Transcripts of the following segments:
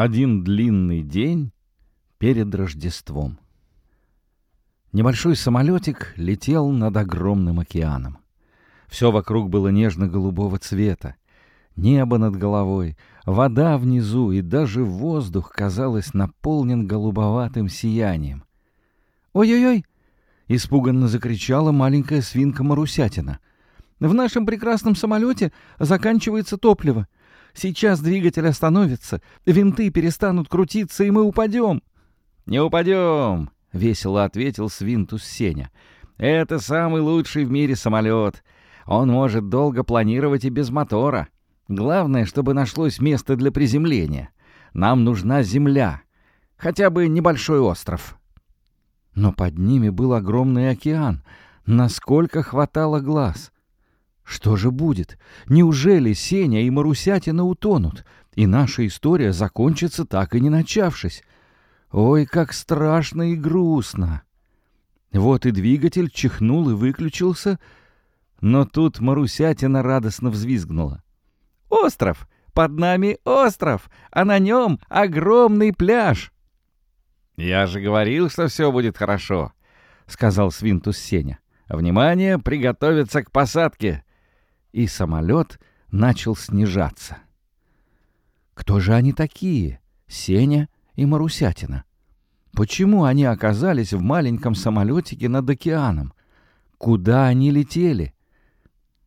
Один длинный день перед Рождеством. Небольшой самолетик летел над огромным океаном. Все вокруг было нежно-голубого цвета. Небо над головой, вода внизу и даже воздух, казалось, наполнен голубоватым сиянием. «Ой-ой-ой!» — испуганно закричала маленькая свинка Марусятина. «В нашем прекрасном самолете заканчивается топливо. Сейчас двигатель остановится, винты перестанут крутиться, и мы упадем. «Не упадем!» — весело ответил Свинтус Сеня. «Это самый лучший в мире самолет. Он может долго планировать и без мотора. Главное, чтобы нашлось место для приземления. Нам нужна земля, хотя бы небольшой остров». Но под ними был огромный океан, насколько хватало глаз — что же будет? Неужели Сеня и Марусятина утонут, и наша история закончится так и не начавшись? Ой, как страшно и грустно! Вот и двигатель чихнул и выключился, но тут Марусятина радостно взвизгнула. «Остров! Под нами остров, а на нем огромный пляж!» «Я же говорил, что все будет хорошо», — сказал Свинтус Сеня. «Внимание, приготовиться к посадке!» И самолет начал снижаться. Кто же они такие, Сеня и Марусятина? Почему они оказались в маленьком самолетике над океаном? Куда они летели?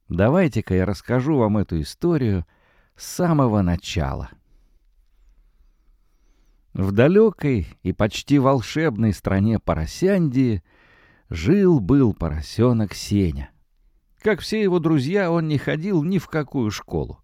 Давайте-ка я расскажу вам эту историю с самого начала. В далекой и почти волшебной стране Поросяндии жил-был поросенок Сеня. Как все его друзья, он не ходил ни в какую школу.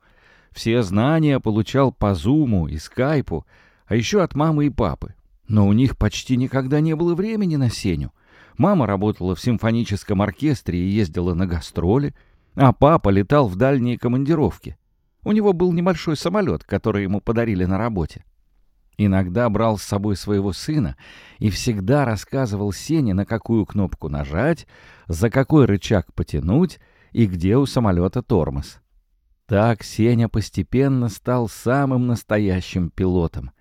Все знания получал по Зуму и Скайпу, а еще от мамы и папы. Но у них почти никогда не было времени на Сеню. Мама работала в симфоническом оркестре и ездила на гастроли, а папа летал в дальние командировки. У него был небольшой самолет, который ему подарили на работе. Иногда брал с собой своего сына и всегда рассказывал Сене, на какую кнопку нажать, за какой рычаг потянуть и где у самолета тормоз. Так Сеня постепенно стал самым настоящим пилотом.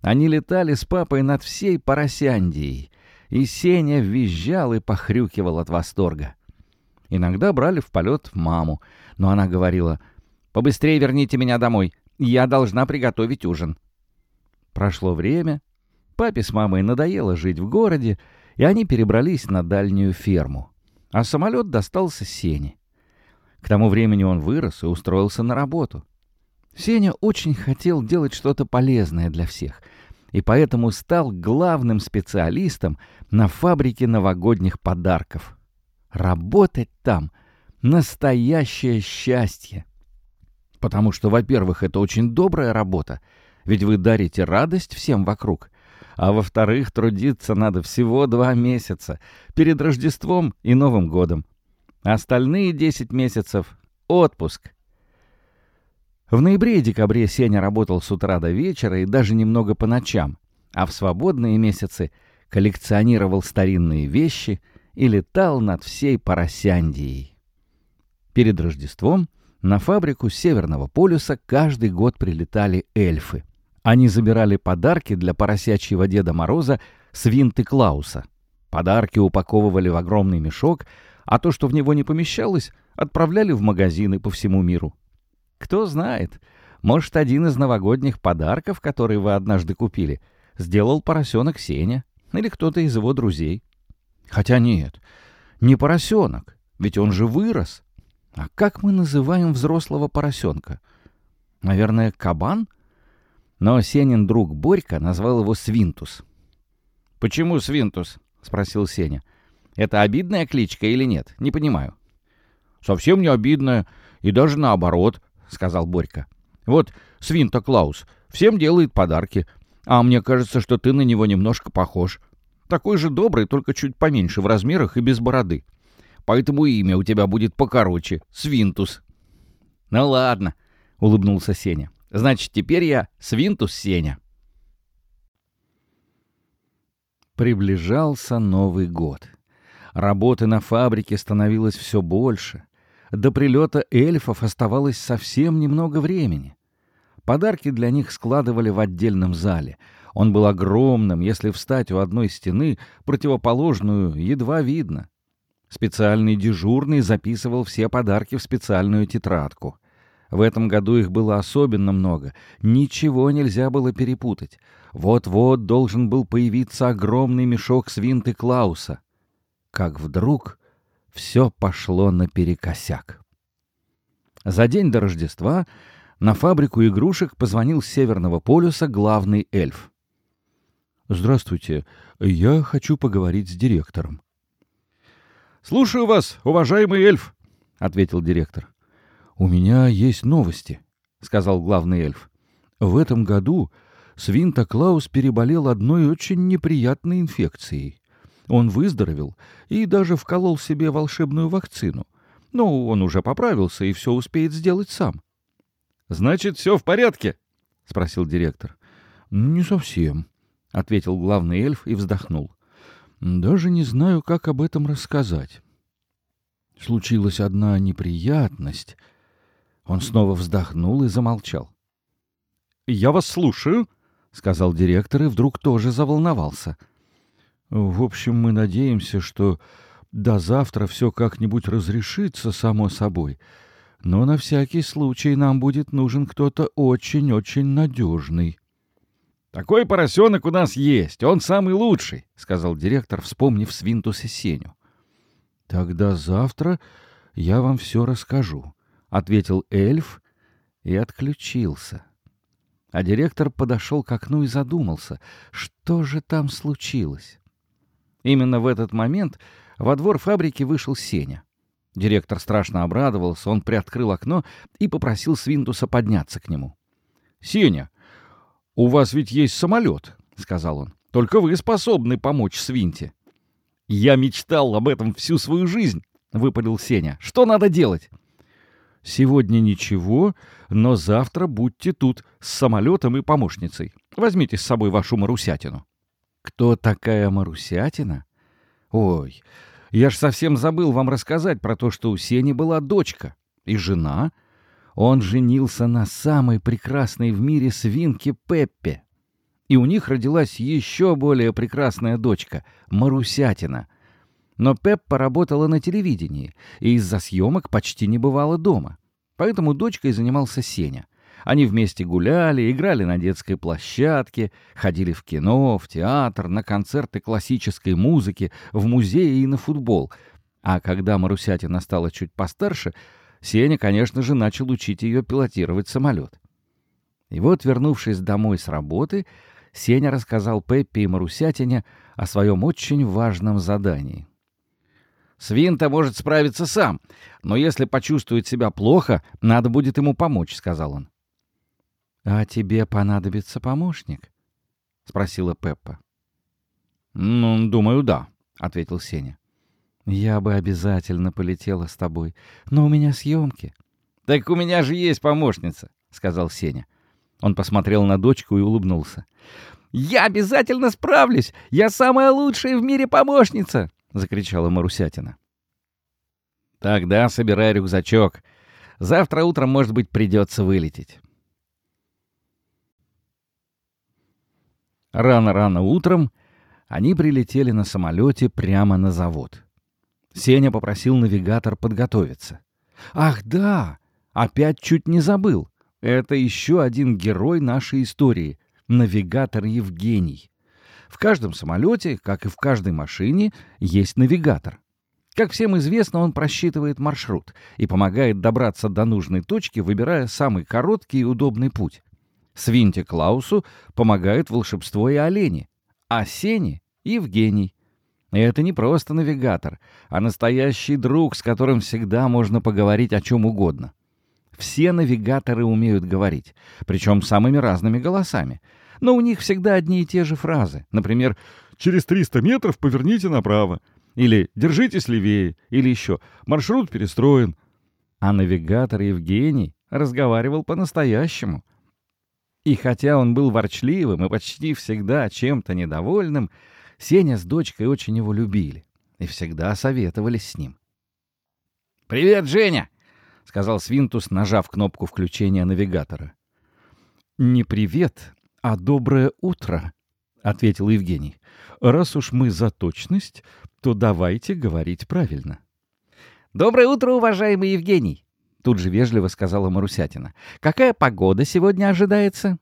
Они летали с папой над всей Поросяндией, и Сеня визжал и похрюкивал от восторга. Иногда брали в полет маму, но она говорила, «Побыстрее верните меня домой, я должна приготовить ужин». Прошло время, папе с мамой надоело жить в городе, и они перебрались на дальнюю ферму. А самолет достался Сене. К тому времени он вырос и устроился на работу. Сеня очень хотел делать что-то полезное для всех, и поэтому стал главным специалистом на фабрике новогодних подарков. Работать там — настоящее счастье. Потому что, во-первых, это очень добрая работа — ведь вы дарите радость всем вокруг. А во-вторых, трудиться надо всего два месяца, перед Рождеством и Новым годом. Остальные десять месяцев — отпуск. В ноябре и декабре Сеня работал с утра до вечера и даже немного по ночам, а в свободные месяцы коллекционировал старинные вещи и летал над всей Поросяндией. Перед Рождеством на фабрику Северного полюса каждый год прилетали эльфы — они забирали подарки для поросячьего Деда Мороза с винты Клауса. Подарки упаковывали в огромный мешок, а то, что в него не помещалось, отправляли в магазины по всему миру. Кто знает, может, один из новогодних подарков, который вы однажды купили, сделал поросенок Сеня или кто-то из его друзей. Хотя нет, не поросенок, ведь он же вырос. А как мы называем взрослого поросенка? Наверное, кабан? Но Сенин друг Борька назвал его Свинтус. «Почему Свинтус?» — спросил Сеня. «Это обидная кличка или нет? Не понимаю». «Совсем не обидная, и даже наоборот», — сказал Борька. «Вот Свинта Клаус всем делает подарки, а мне кажется, что ты на него немножко похож. Такой же добрый, только чуть поменьше в размерах и без бороды. Поэтому имя у тебя будет покороче — Свинтус». «Ну ладно», — улыбнулся Сеня. Значит, теперь я свинтус Сеня. Приближался Новый год. Работы на фабрике становилось все больше. До прилета эльфов оставалось совсем немного времени. Подарки для них складывали в отдельном зале. Он был огромным, если встать у одной стены, противоположную едва видно. Специальный дежурный записывал все подарки в специальную тетрадку. В этом году их было особенно много. Ничего нельзя было перепутать. Вот-вот должен был появиться огромный мешок свинты Клауса. Как вдруг все пошло наперекосяк. За день до Рождества на фабрику игрушек позвонил с Северного полюса главный эльф. «Здравствуйте, я хочу поговорить с директором». «Слушаю вас, уважаемый эльф», — ответил директор. «У меня есть новости», — сказал главный эльф. «В этом году Свинта Клаус переболел одной очень неприятной инфекцией. Он выздоровел и даже вколол себе волшебную вакцину. Но он уже поправился и все успеет сделать сам. «Значит, все в порядке?» — спросил директор. «Не совсем», — ответил главный эльф и вздохнул. «Даже не знаю, как об этом рассказать. Случилась одна неприятность». Он снова вздохнул и замолчал. «Я вас слушаю», — сказал директор и вдруг тоже заволновался. «В общем, мы надеемся, что до завтра все как-нибудь разрешится само собой, но на всякий случай нам будет нужен кто-то очень-очень надежный». «Такой поросенок у нас есть, он самый лучший», — сказал директор, вспомнив Свинтус и Сеню. «Тогда завтра я вам все расскажу», — ответил эльф и отключился. А директор подошел к окну и задумался, что же там случилось. Именно в этот момент во двор фабрики вышел Сеня. Директор страшно обрадовался, он приоткрыл окно и попросил Свинтуса подняться к нему. «Сеня, у вас ведь есть самолет», — сказал он. «Только вы способны помочь Свинте». «Я мечтал об этом всю свою жизнь», — выпалил Сеня. «Что надо делать?» «Сегодня ничего, но завтра будьте тут с самолетом и помощницей. Возьмите с собой вашу Марусятину». «Кто такая Марусятина?» «Ой, я ж совсем забыл вам рассказать про то, что у Сени была дочка и жена. Он женился на самой прекрасной в мире свинке Пеппе. И у них родилась еще более прекрасная дочка — Марусятина. Но Пеппа работала на телевидении, и из-за съемок почти не бывала дома. Поэтому дочкой занимался Сеня — они вместе гуляли, играли на детской площадке, ходили в кино, в театр, на концерты классической музыки, в музеи и на футбол. А когда Марусятина стала чуть постарше, Сеня, конечно же, начал учить ее пилотировать самолет. И вот, вернувшись домой с работы, Сеня рассказал Пеппи и Марусятине о своем очень важном задании. «Свинта может справиться сам, но если почувствует себя плохо, надо будет ему помочь», — сказал он. «А тебе понадобится помощник?» — спросила Пеппа. «Ну, думаю, да», — ответил Сеня. «Я бы обязательно полетела с тобой, но у меня съемки». «Так у меня же есть помощница», — сказал Сеня. Он посмотрел на дочку и улыбнулся. «Я обязательно справлюсь! Я самая лучшая в мире помощница!» — закричала Марусятина. «Тогда собирай рюкзачок. Завтра утром, может быть, придется вылететь». Рано-рано утром они прилетели на самолете прямо на завод. Сеня попросил навигатор подготовиться. «Ах, да! Опять чуть не забыл. Это еще один герой нашей истории — навигатор Евгений. В каждом самолете, как и в каждой машине, есть навигатор. Как всем известно, он просчитывает маршрут и помогает добраться до нужной точки, выбирая самый короткий и удобный путь. Свинте Клаусу помогают волшебство и олени, а Сене — Евгений. И это не просто навигатор, а настоящий друг, с которым всегда можно поговорить о чем угодно. Все навигаторы умеют говорить, причем самыми разными голосами. Но у них всегда одни и те же фразы. Например, «Через 300 метров поверните направо», или «Держитесь левее», или еще «Маршрут перестроен». А навигатор Евгений разговаривал по-настоящему — и хотя он был ворчливым и почти всегда чем-то недовольным, Сеня с дочкой очень его любили и всегда советовались с ним. «Привет, Женя!» — сказал Свинтус, нажав кнопку включения навигатора. «Не привет, а доброе утро», — ответил Евгений. «Раз уж мы за точность, то давайте говорить правильно». «Доброе утро, уважаемый Евгений!» Тут же вежливо сказала Марусятина. «Какая погода сегодня ожидается?»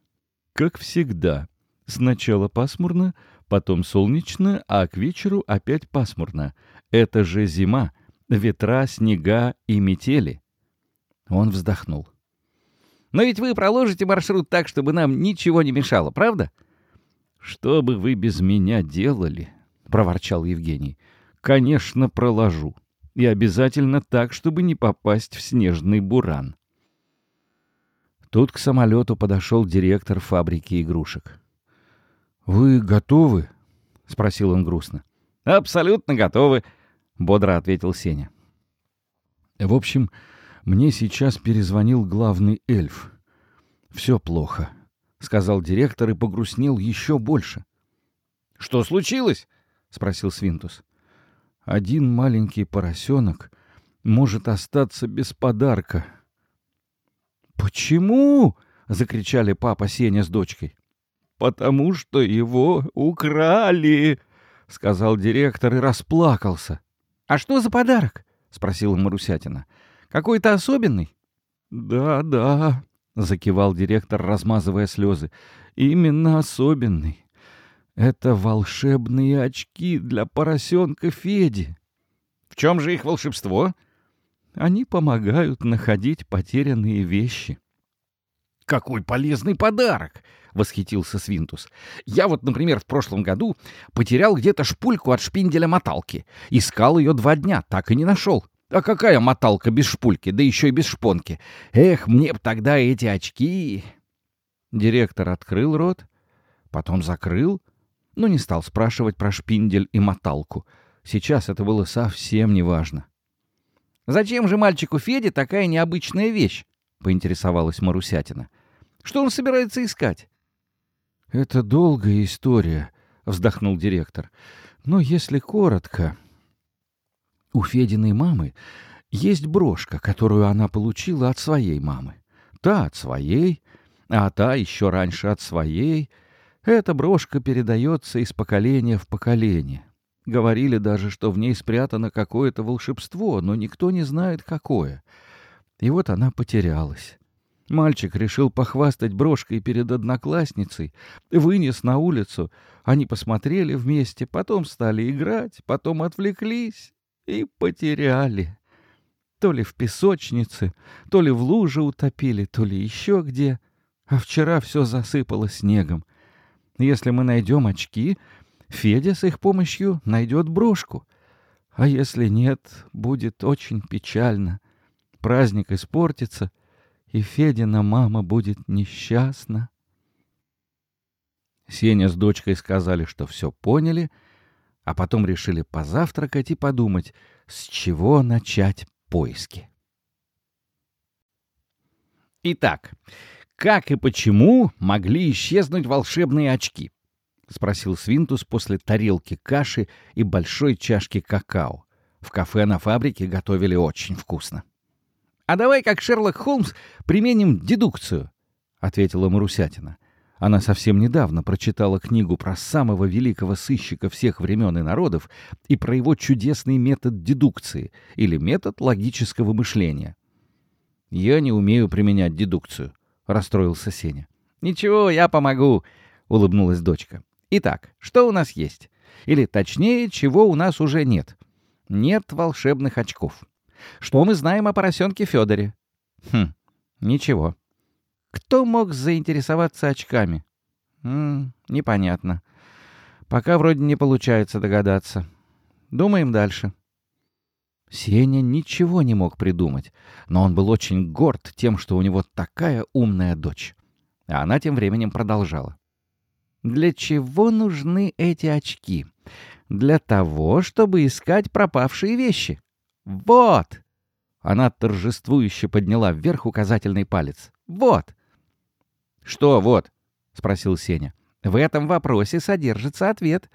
«Как всегда. Сначала пасмурно, потом солнечно, а к вечеру опять пасмурно. Это же зима, ветра, снега и метели». Он вздохнул. Но ведь вы проложите маршрут так, чтобы нам ничего не мешало, правда? Что бы вы без меня делали? проворчал Евгений. Конечно, проложу. И обязательно так, чтобы не попасть в снежный буран. Тут к самолету подошел директор фабрики игрушек. «Вы готовы?» — спросил он грустно. «Абсолютно готовы», — бодро ответил Сеня. В общем, мне сейчас перезвонил главный эльф. «Все плохо», — сказал директор и погрустнел еще больше. «Что случилось?» — спросил Свинтус. «Один маленький поросенок может остаться без подарка». «Почему?» — закричали папа Сеня с дочкой. «Потому что его украли», — сказал директор и расплакался. «А что за подарок?» — спросила Марусятина. Какой-то особенный?» «Да, да», — закивал директор, размазывая слезы. «Именно особенный. Это волшебные очки для поросенка Феди». «В чем же их волшебство?» «Они помогают находить потерянные вещи». «Какой полезный подарок!» — восхитился Свинтус. «Я вот, например, в прошлом году потерял где-то шпульку от шпинделя моталки. Искал ее два дня, так и не нашел. А какая моталка без шпульки, да еще и без шпонки? Эх, мне б тогда эти очки!» Директор открыл рот, потом закрыл, но не стал спрашивать про шпиндель и моталку. Сейчас это было совсем неважно. «Зачем же мальчику Феде такая необычная вещь?» — поинтересовалась Марусятина. «Что он собирается искать?» «Это долгая история», — вздохнул директор. «Но если коротко...» У Фединой мамы есть брошка, которую она получила от своей мамы. Та от своей, а та еще раньше от своей. Эта брошка передается из поколения в поколение. Говорили даже, что в ней спрятано какое-то волшебство, но никто не знает, какое. И вот она потерялась. Мальчик решил похвастать брошкой перед одноклассницей, вынес на улицу. Они посмотрели вместе, потом стали играть, потом отвлеклись и потеряли. То ли в песочнице, то ли в луже утопили, то ли еще где. А вчера все засыпало снегом. Если мы найдем очки, Федя с их помощью найдет брошку. А если нет, будет очень печально. Праздник испортится, и Федина мама будет несчастна. Сеня с дочкой сказали, что все поняли — а потом решили позавтракать и подумать, с чего начать поиски. «Итак, как и почему могли исчезнуть волшебные очки?» — спросил Свинтус после тарелки каши и большой чашки какао. В кафе на фабрике готовили очень вкусно. «А давай, как Шерлок Холмс, применим дедукцию», — ответила Марусятина. Она совсем недавно прочитала книгу про самого великого сыщика всех времен и народов и про его чудесный метод дедукции или метод логического мышления. «Я не умею применять дедукцию», — расстроился Сеня. «Ничего, я помогу», — улыбнулась дочка. «Итак, что у нас есть? Или, точнее, чего у нас уже нет? Нет волшебных очков. Что мы знаем о поросенке Федоре? Хм, ничего. Кто мог заинтересоваться очками? М -м, непонятно. Пока вроде не получается догадаться. Думаем дальше. Сеня ничего не мог придумать, но он был очень горд тем, что у него такая умная дочь. А она тем временем продолжала. Для чего нужны эти очки? Для того, чтобы искать пропавшие вещи. Вот! Она торжествующе подняла вверх указательный палец. Вот! «Что вот?» — спросил Сеня. «В этом вопросе содержится ответ».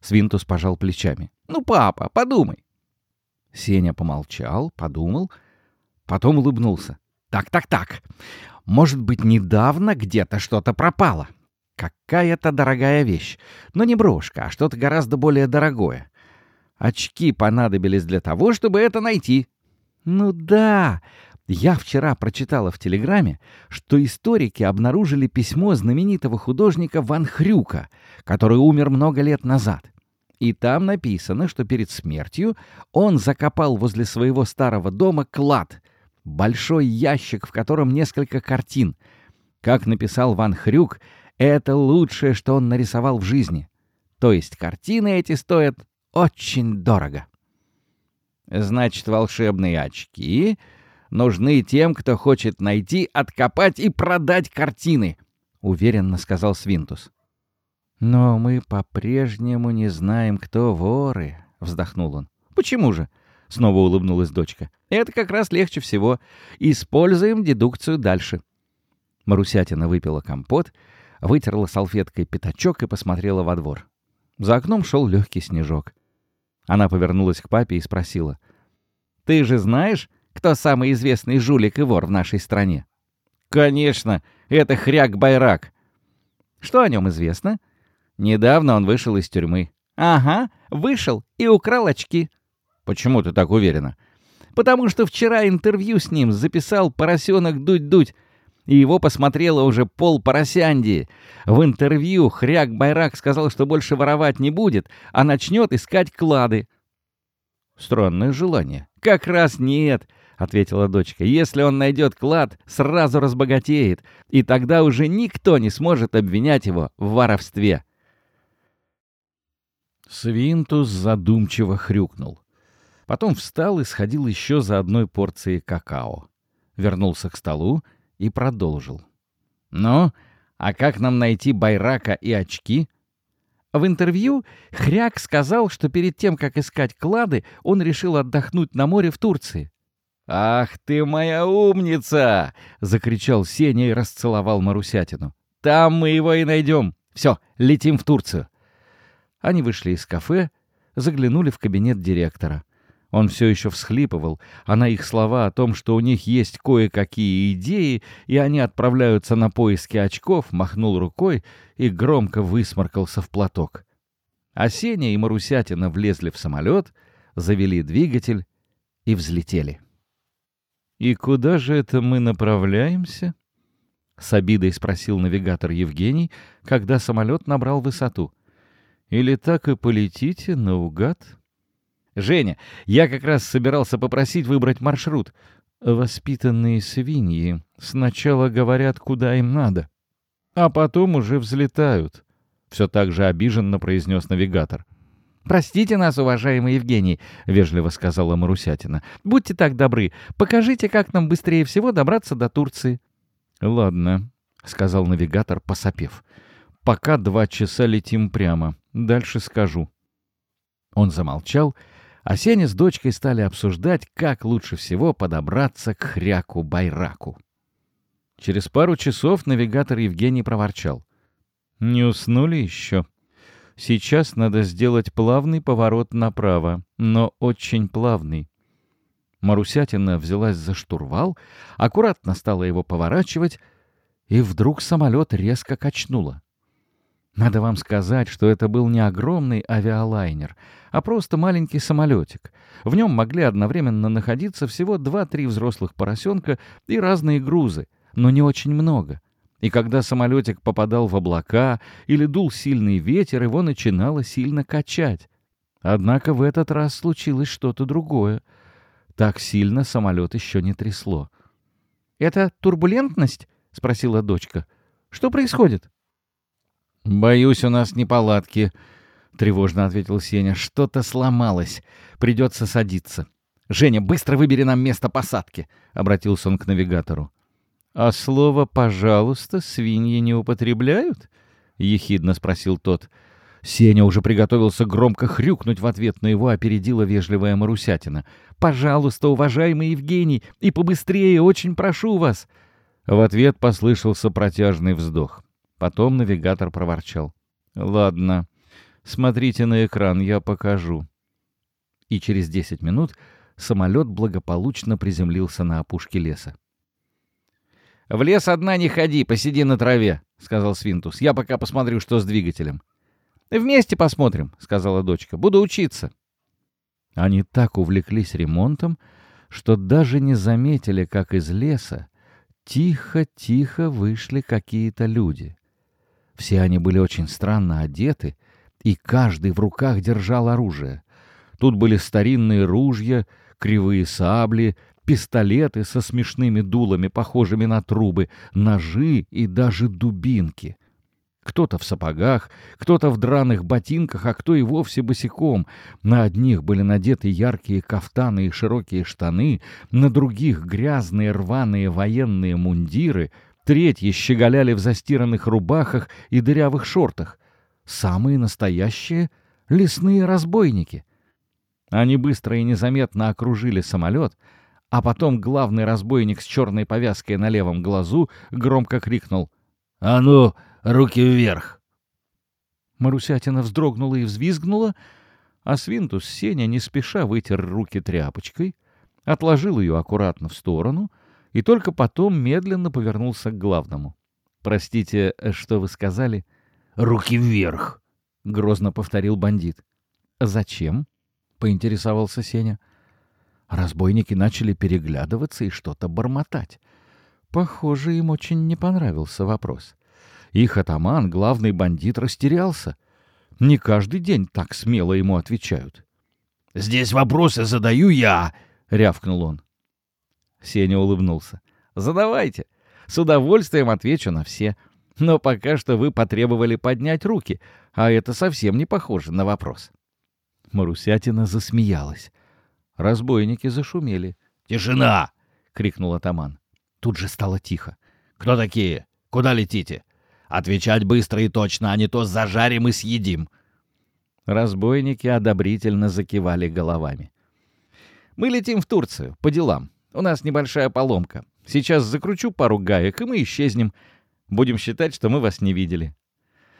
Свинтус пожал плечами. «Ну, папа, подумай». Сеня помолчал, подумал, потом улыбнулся. «Так, так, так. Может быть, недавно где-то что-то пропало. Какая-то дорогая вещь. Но не брошка, а что-то гораздо более дорогое. Очки понадобились для того, чтобы это найти. Ну да, я вчера прочитала в Телеграме, что историки обнаружили письмо знаменитого художника Ван Хрюка, который умер много лет назад. И там написано, что перед смертью он закопал возле своего старого дома клад, большой ящик, в котором несколько картин. Как написал Ван Хрюк, это лучшее, что он нарисовал в жизни. То есть картины эти стоят очень дорого. Значит, волшебные очки нужны тем, кто хочет найти, откопать и продать картины, уверенно сказал Свинтус. Но мы по-прежнему не знаем, кто воры, вздохнул он. Почему же? Снова улыбнулась дочка. Это как раз легче всего. Используем дедукцию дальше. Марусятина выпила компот, вытерла салфеткой пятачок и посмотрела во двор. За окном шел легкий снежок. Она повернулась к папе и спросила. «Ты же знаешь, кто самый известный жулик и вор в нашей стране?» «Конечно, это Хряк-Байрак». «Что о нем известно?» «Недавно он вышел из тюрьмы». «Ага, вышел и украл очки». «Почему ты так уверена?» «Потому что вчера интервью с ним записал поросенок Дудь-Дудь, и его посмотрело уже пол поросянди. В интервью Хряк Байрак сказал, что больше воровать не будет, а начнет искать клады. Странное желание. Как раз нет, ответила дочка. Если он найдет клад, сразу разбогатеет, и тогда уже никто не сможет обвинять его в воровстве. Свинтус задумчиво хрюкнул. Потом встал и сходил еще за одной порцией какао. Вернулся к столу и продолжил. «Ну, а как нам найти Байрака и очки?» В интервью Хряк сказал, что перед тем, как искать клады, он решил отдохнуть на море в Турции. «Ах ты моя умница!» — закричал Сеня и расцеловал Марусятину. «Там мы его и найдем. Все, летим в Турцию». Они вышли из кафе, заглянули в кабинет директора. Он все еще всхлипывал, а на их слова о том, что у них есть кое-какие идеи, и они отправляются на поиски очков, махнул рукой и громко высморкался в платок. А Сеня и Марусятина влезли в самолет, завели двигатель и взлетели. «И куда же это мы направляемся?» — с обидой спросил навигатор Евгений, когда самолет набрал высоту. «Или так и полетите наугад?» «Женя, я как раз собирался попросить выбрать маршрут». «Воспитанные свиньи сначала говорят, куда им надо, а потом уже взлетают», — все так же обиженно произнес навигатор. «Простите нас, уважаемый Евгений», — вежливо сказала Марусятина. «Будьте так добры, покажите, как нам быстрее всего добраться до Турции». «Ладно», — сказал навигатор, посопев. «Пока два часа летим прямо. Дальше скажу». Он замолчал а Сеня с дочкой стали обсуждать, как лучше всего подобраться к хряку-байраку. Через пару часов навигатор Евгений проворчал. «Не уснули еще? Сейчас надо сделать плавный поворот направо, но очень плавный». Марусятина взялась за штурвал, аккуратно стала его поворачивать, и вдруг самолет резко качнуло. Надо вам сказать, что это был не огромный авиалайнер, а просто маленький самолетик. В нем могли одновременно находиться всего 2-3 взрослых поросенка и разные грузы, но не очень много. И когда самолетик попадал в облака или дул сильный ветер, его начинало сильно качать. Однако в этот раз случилось что-то другое. Так сильно самолет еще не трясло. «Это турбулентность?» — спросила дочка. «Что происходит?» «Боюсь, у нас неполадки», — тревожно ответил Сеня. «Что-то сломалось. Придется садиться». «Женя, быстро выбери нам место посадки», — обратился он к навигатору. «А слово «пожалуйста» свиньи не употребляют?» — ехидно спросил тот. Сеня уже приготовился громко хрюкнуть в ответ, но его опередила вежливая Марусятина. «Пожалуйста, уважаемый Евгений, и побыстрее, очень прошу вас!» В ответ послышался протяжный вздох. Потом навигатор проворчал. «Ладно, смотрите на экран, я покажу». И через 10 минут самолет благополучно приземлился на опушке леса. «В лес одна не ходи, посиди на траве», — сказал Свинтус. «Я пока посмотрю, что с двигателем». «Вместе посмотрим», — сказала дочка. «Буду учиться». Они так увлеклись ремонтом, что даже не заметили, как из леса тихо-тихо вышли какие-то люди. Все они были очень странно одеты, и каждый в руках держал оружие. Тут были старинные ружья, кривые сабли, пистолеты со смешными дулами, похожими на трубы, ножи и даже дубинки. Кто-то в сапогах, кто-то в драных ботинках, а кто и вовсе босиком. На одних были надеты яркие кафтаны и широкие штаны, на других грязные рваные военные мундиры, третьи щеголяли в застиранных рубахах и дырявых шортах. Самые настоящие лесные разбойники. Они быстро и незаметно окружили самолет, а потом главный разбойник с черной повязкой на левом глазу громко крикнул «А ну, руки вверх!» Марусятина вздрогнула и взвизгнула, а Свинтус Сеня не спеша вытер руки тряпочкой, отложил ее аккуратно в сторону и только потом медленно повернулся к главному. «Простите, что вы сказали?» «Руки вверх!» — грозно повторил бандит. «Зачем?» — поинтересовался Сеня. Разбойники начали переглядываться и что-то бормотать. Похоже, им очень не понравился вопрос. Их атаман, главный бандит, растерялся. Не каждый день так смело ему отвечают. «Здесь вопросы задаю я!» — рявкнул он. Сеня улыбнулся. «Задавайте. С удовольствием отвечу на все. Но пока что вы потребовали поднять руки, а это совсем не похоже на вопрос». Марусятина засмеялась. Разбойники зашумели. «Тишина!» — крикнул атаман. Тут же стало тихо. «Кто такие? Куда летите? Отвечать быстро и точно, а не то зажарим и съедим!» Разбойники одобрительно закивали головами. «Мы летим в Турцию, по делам. У нас небольшая поломка. Сейчас закручу пару гаек, и мы исчезнем. Будем считать, что мы вас не видели».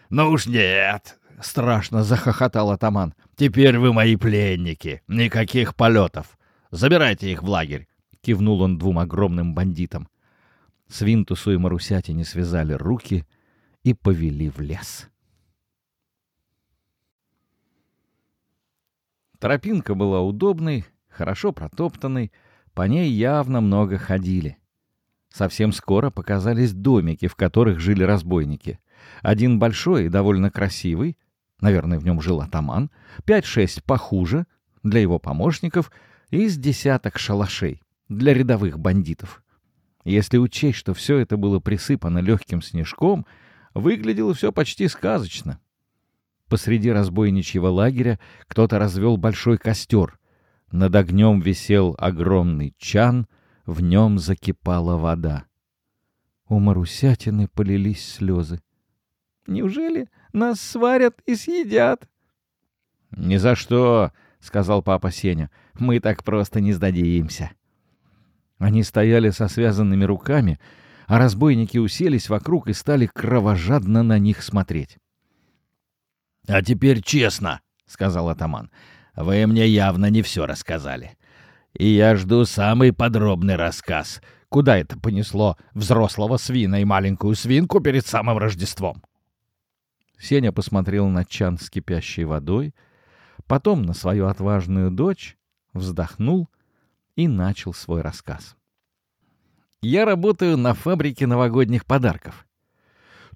«Ну уж нет!» — страшно захохотал атаман. «Теперь вы мои пленники. Никаких полетов. Забирайте их в лагерь!» — кивнул он двум огромным бандитам. Свинтусу и Марусятине связали руки и повели в лес. Тропинка была удобной, хорошо протоптанной, по ней явно много ходили. Совсем скоро показались домики, в которых жили разбойники. Один большой и довольно красивый, наверное, в нем жил атаман, пять-шесть похуже, для его помощников, и с десяток шалашей, для рядовых бандитов. Если учесть, что все это было присыпано легким снежком, выглядело все почти сказочно. Посреди разбойничьего лагеря кто-то развел большой костер. Над огнем висел огромный чан, в нем закипала вода. У Марусятины полились слезы. «Неужели нас сварят и съедят?» «Ни за что!» — сказал папа Сеня. «Мы так просто не сдадимся». Они стояли со связанными руками, а разбойники уселись вокруг и стали кровожадно на них смотреть. «А теперь честно», — сказал атаман, — «вы мне явно не все рассказали. И я жду самый подробный рассказ. Куда это понесло взрослого свина и маленькую свинку перед самым Рождеством?» Сеня посмотрел на чан с кипящей водой, потом на свою отважную дочь, вздохнул и начал свой рассказ. «Я работаю на фабрике новогодних подарков.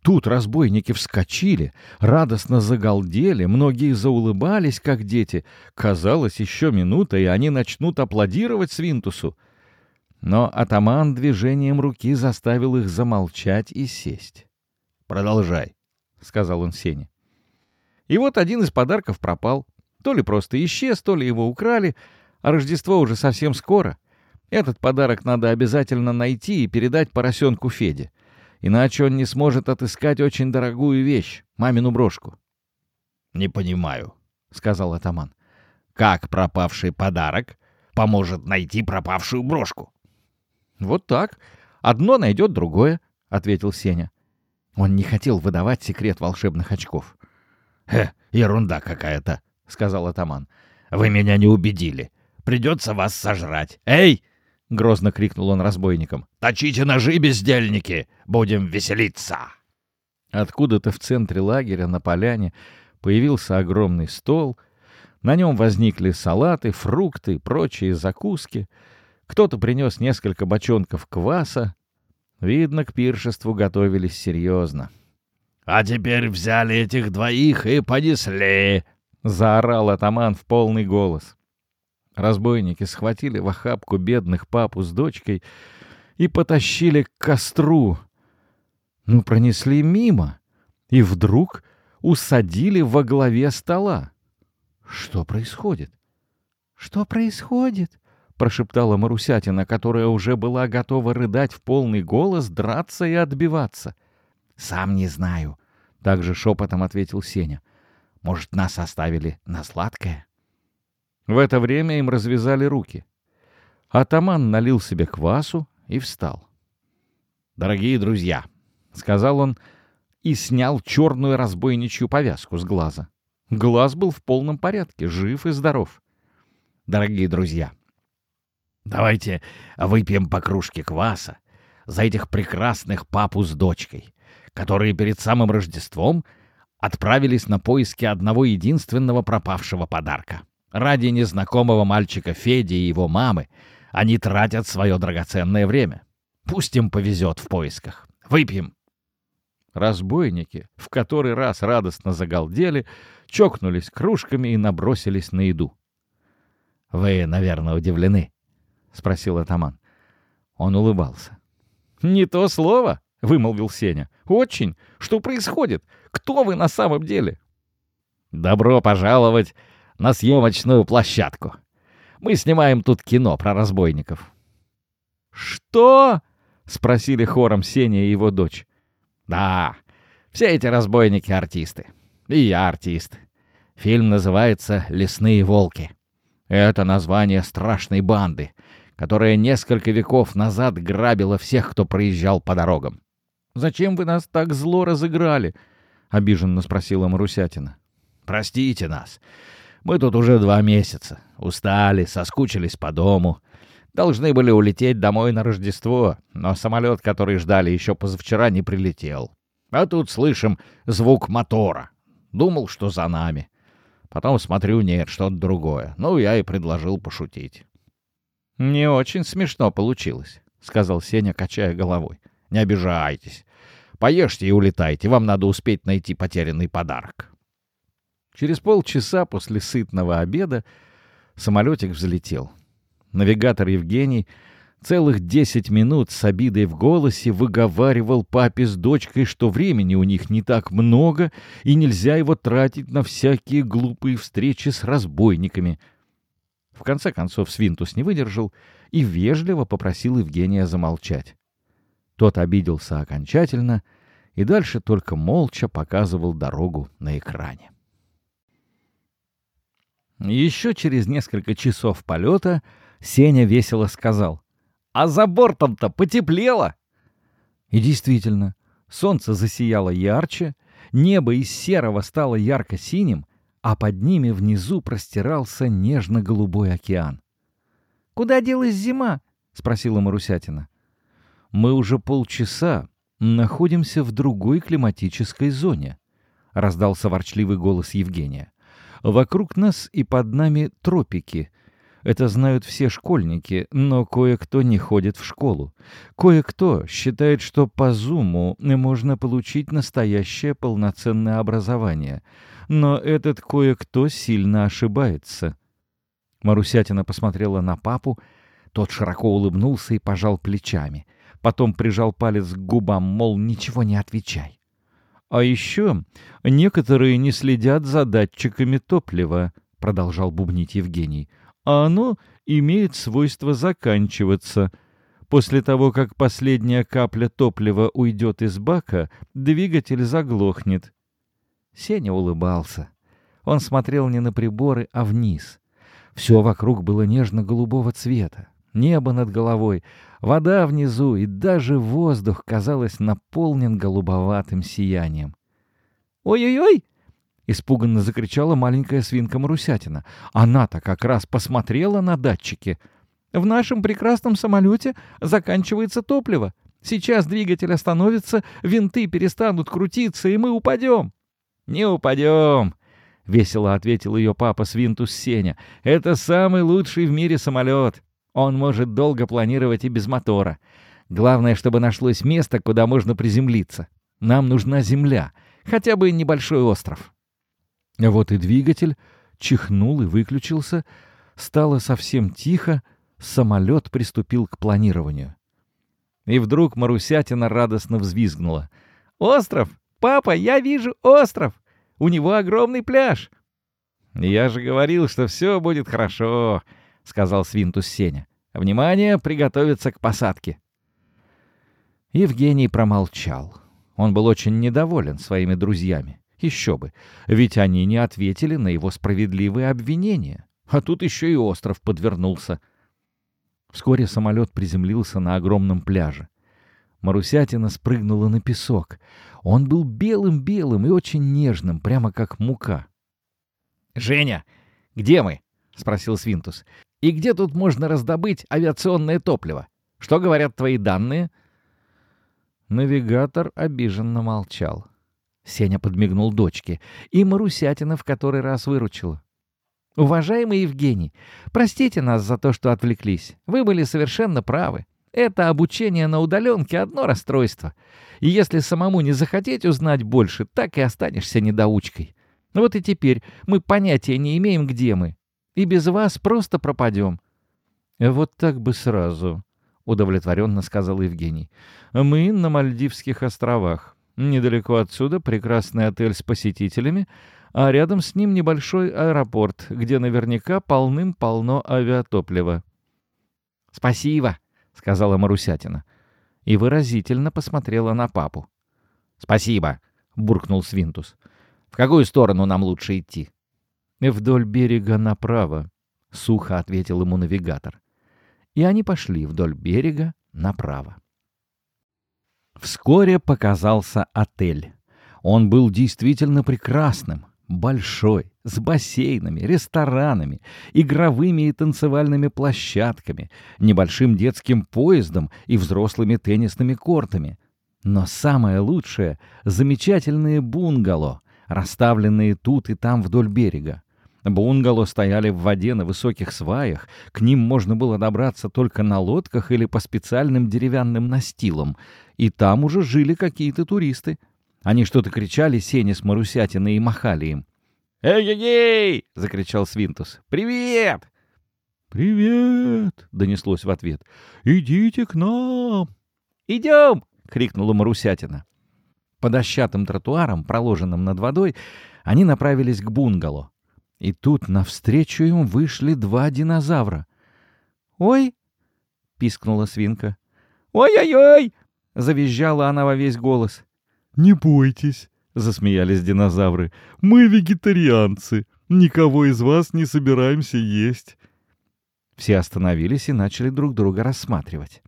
Тут разбойники вскочили, радостно загалдели, многие заулыбались, как дети. Казалось, еще минута, и они начнут аплодировать Свинтусу. Но атаман движением руки заставил их замолчать и сесть. «Продолжай», — сказал он Сене. И вот один из подарков пропал. То ли просто исчез, то ли его украли, а Рождество уже совсем скоро. Этот подарок надо обязательно найти и передать поросенку Феде. Иначе он не сможет отыскать очень дорогую вещь, мамину брошку. — Не понимаю, — сказал атаман. — Как пропавший подарок поможет найти пропавшую брошку? — Вот так. Одно найдет другое, — ответил Сеня. Он не хотел выдавать секрет волшебных очков. «Хе, ерунда какая-то», — сказал атаман. «Вы меня не убедили. Придется вас сожрать. Эй, — грозно крикнул он разбойникам. «Точите ножи, бездельники! Будем веселиться!» Откуда-то в центре лагеря на поляне появился огромный стол. На нем возникли салаты, фрукты и прочие закуски. Кто-то принес несколько бочонков кваса. Видно, к пиршеству готовились серьезно. «А теперь взяли этих двоих и понесли!» — заорал атаман в полный голос. Разбойники схватили в охапку бедных папу с дочкой и потащили к костру. Ну, пронесли мимо и вдруг усадили во главе стола. Что происходит? Что происходит? прошептала Марусятина, которая уже была готова рыдать в полный голос, драться и отбиваться. «Сам не знаю», — также шепотом ответил Сеня. «Может, нас оставили на сладкое?» В это время им развязали руки. Атаман налил себе квасу и встал. «Дорогие друзья», — сказал он и снял черную разбойничью повязку с глаза. Глаз был в полном порядке, жив и здоров. «Дорогие друзья, давайте выпьем по кружке кваса за этих прекрасных папу с дочкой, которые перед самым Рождеством отправились на поиски одного единственного пропавшего подарка». Ради незнакомого мальчика Феди и его мамы они тратят свое драгоценное время. Пусть им повезет в поисках. Выпьем. Разбойники в который раз радостно загалдели, чокнулись кружками и набросились на еду. — Вы, наверное, удивлены? — спросил атаман. Он улыбался. — Не то слово, — вымолвил Сеня. — Очень. Что происходит? Кто вы на самом деле? — Добро пожаловать на съемочную площадку. Мы снимаем тут кино про разбойников». «Что?» — спросили хором Сеня и его дочь. «Да, все эти разбойники — артисты. И я артист. Фильм называется «Лесные волки». Это название страшной банды, которая несколько веков назад грабила всех, кто проезжал по дорогам. «Зачем вы нас так зло разыграли?» — обиженно спросила Марусятина. «Простите нас. Мы тут уже два месяца. Устали, соскучились по дому. Должны были улететь домой на Рождество, но самолет, который ждали еще позавчера, не прилетел. А тут слышим звук мотора. Думал, что за нами. Потом смотрю, нет, что-то другое. Ну, я и предложил пошутить. «Не очень смешно получилось», — сказал Сеня, качая головой. «Не обижайтесь. Поешьте и улетайте. Вам надо успеть найти потерянный подарок». Через полчаса после сытного обеда самолетик взлетел. Навигатор Евгений целых десять минут с обидой в голосе выговаривал папе с дочкой, что времени у них не так много и нельзя его тратить на всякие глупые встречи с разбойниками. В конце концов Свинтус не выдержал и вежливо попросил Евгения замолчать. Тот обиделся окончательно и дальше только молча показывал дорогу на экране. Еще через несколько часов полета Сеня весело сказал. «А за бортом-то потеплело!» И действительно, солнце засияло ярче, небо из серого стало ярко-синим, а под ними внизу простирался нежно-голубой океан. «Куда делась зима?» — спросила Марусятина. «Мы уже полчаса находимся в другой климатической зоне», — раздался ворчливый голос Евгения. Вокруг нас и под нами тропики. Это знают все школьники, но кое-кто не ходит в школу. Кое-кто считает, что по зуму можно получить настоящее полноценное образование. Но этот кое-кто сильно ошибается. Марусятина посмотрела на папу, тот широко улыбнулся и пожал плечами. Потом прижал палец к губам, мол, ничего не отвечай. «А еще некоторые не следят за датчиками топлива», — продолжал бубнить Евгений. «А оно имеет свойство заканчиваться. После того, как последняя капля топлива уйдет из бака, двигатель заглохнет». Сеня улыбался. Он смотрел не на приборы, а вниз. Все вокруг было нежно-голубого цвета. Небо над головой, вода внизу и даже воздух, казалось, наполнен голубоватым сиянием. «Ой-ой-ой!» — испуганно закричала маленькая свинка Марусятина. Она-то как раз посмотрела на датчики. В нашем прекрасном самолете заканчивается топливо. Сейчас двигатель остановится, винты перестанут крутиться, и мы упадем». «Не упадем», — весело ответил ее папа Свинтус Сеня. «Это самый лучший в мире самолет. Он может долго планировать и без мотора. Главное, чтобы нашлось место, куда можно приземлиться. Нам нужна земля, хотя бы небольшой остров». Вот и двигатель чихнул и выключился. Стало совсем тихо, самолет приступил к планированию. И вдруг Марусятина радостно взвизгнула. «Остров! Папа, я вижу остров! У него огромный пляж!» «Я же говорил, что все будет хорошо», — сказал Свинтус Сеня. «Внимание, приготовиться к посадке». Евгений промолчал. Он был очень недоволен своими друзьями. Еще бы, ведь они не ответили на его справедливые обвинения. А тут еще и остров подвернулся. Вскоре самолет приземлился на огромном пляже. Марусятина спрыгнула на песок. Он был белым-белым и очень нежным, прямо как мука. «Женя, где мы?» — спросил Свинтус. «И где тут можно раздобыть авиационное топливо? Что говорят твои данные?» Навигатор обиженно молчал. Сеня подмигнул дочке, и Марусятина в который раз выручила. «Уважаемый Евгений, простите нас за то, что отвлеклись. Вы были совершенно правы. Это обучение на удаленке — одно расстройство. И если самому не захотеть узнать больше, так и останешься недоучкой. Вот и теперь мы понятия не имеем, где мы. И без вас просто пропадем». «Вот так бы сразу», — удовлетворенно сказал Евгений. «Мы на Мальдивских островах. Недалеко отсюда прекрасный отель с посетителями, а рядом с ним небольшой аэропорт, где наверняка полным-полно авиатоплива. «Спасибо», — сказала Марусятина. И выразительно посмотрела на папу. «Спасибо», — буркнул Свинтус. «В какую сторону нам лучше идти?» «Вдоль берега направо», — сухо ответил ему навигатор. И они пошли вдоль берега направо. Вскоре показался отель. Он был действительно прекрасным, большой, с бассейнами, ресторанами, игровыми и танцевальными площадками, небольшим детским поездом и взрослыми теннисными кортами. Но самое лучшее — замечательные бунгало, расставленные тут и там вдоль берега. Бунгало стояли в воде на высоких сваях, к ним можно было добраться только на лодках или по специальным деревянным настилам, и там уже жили какие-то туристы. Они что-то кричали Сене с Марусятиной и махали им. «Эй-ей-ей!» — закричал Свинтус. «Привет!» «Привет!» — донеслось в ответ. «Идите к нам!» «Идем!» — крикнула Марусятина. По дощатым тротуарам, проложенным над водой, они направились к бунгало. И тут навстречу им вышли два динозавра. «Ой!» — пискнула свинка. «Ой-ой-ой!» — завизжала она во весь голос. «Не бойтесь!» — засмеялись динозавры. «Мы вегетарианцы. Никого из вас не собираемся есть». Все остановились и начали друг друга рассматривать.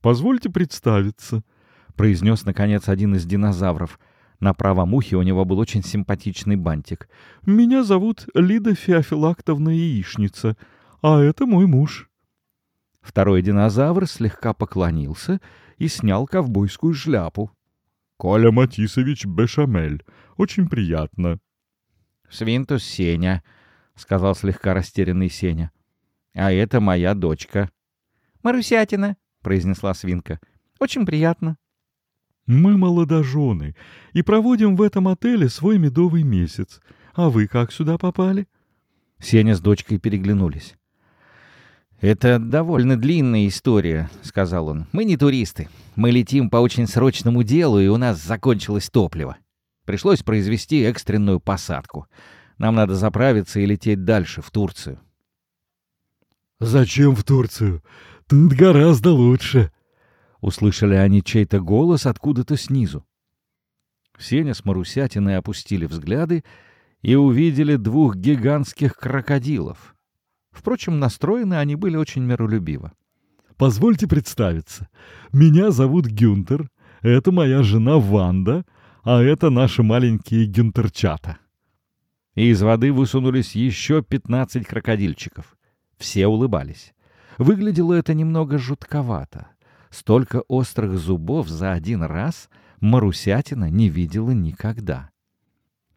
«Позвольте представиться», — произнес, наконец, один из динозавров — на правом ухе у него был очень симпатичный бантик. «Меня зовут Лида Феофилактовна Яичница, а это мой муж». Второй динозавр слегка поклонился и снял ковбойскую шляпу. «Коля Матисович Бешамель. Очень приятно». «Свинтус Сеня», — сказал слегка растерянный Сеня. «А это моя дочка». «Марусятина», — произнесла свинка. «Очень приятно». Мы молодожены и проводим в этом отеле свой медовый месяц. А вы как сюда попали?» Сеня с дочкой переглянулись. «Это довольно длинная история», — сказал он. «Мы не туристы. Мы летим по очень срочному делу, и у нас закончилось топливо. Пришлось произвести экстренную посадку. Нам надо заправиться и лететь дальше, в Турцию». «Зачем в Турцию? Тут гораздо лучше», Услышали они чей-то голос откуда-то снизу. Сеня с Марусятиной опустили взгляды и увидели двух гигантских крокодилов. Впрочем, настроены они были очень миролюбиво. «Позвольте представиться. Меня зовут Гюнтер, это моя жена Ванда, а это наши маленькие гюнтерчата». И из воды высунулись еще пятнадцать крокодильчиков. Все улыбались. Выглядело это немного жутковато. Столько острых зубов за один раз Марусятина не видела никогда.